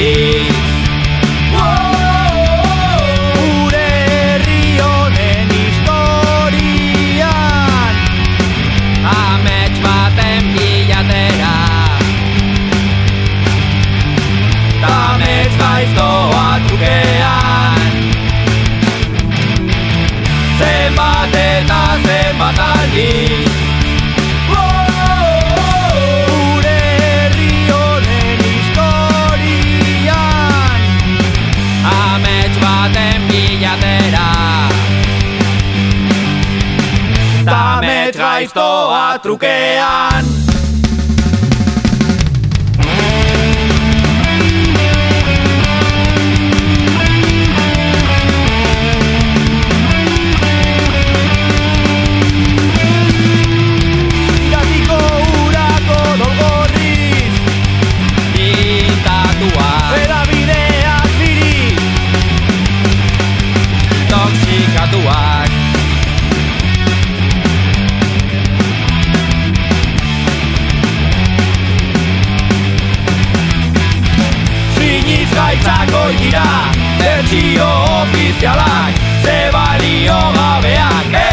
Yeah. Bilatera Ta metraiztoa trukean emaitzak hoi dira Bertio ofizialak, ze balio gabeak.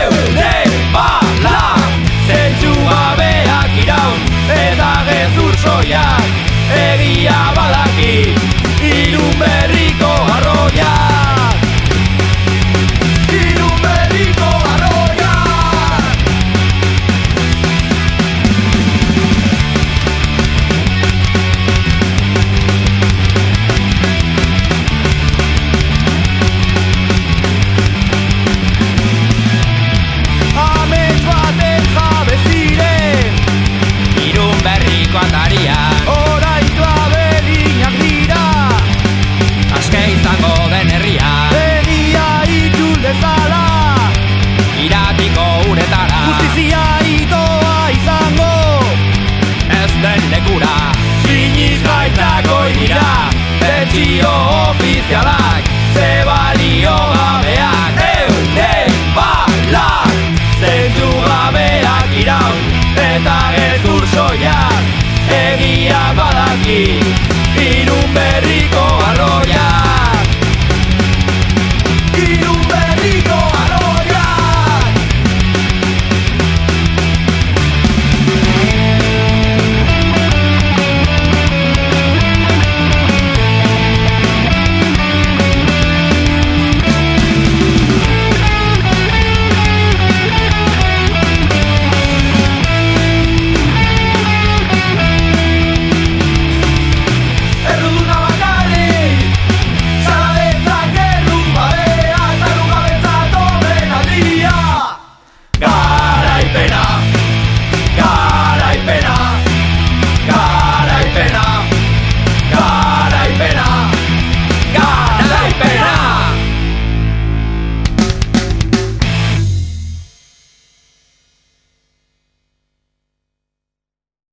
radio.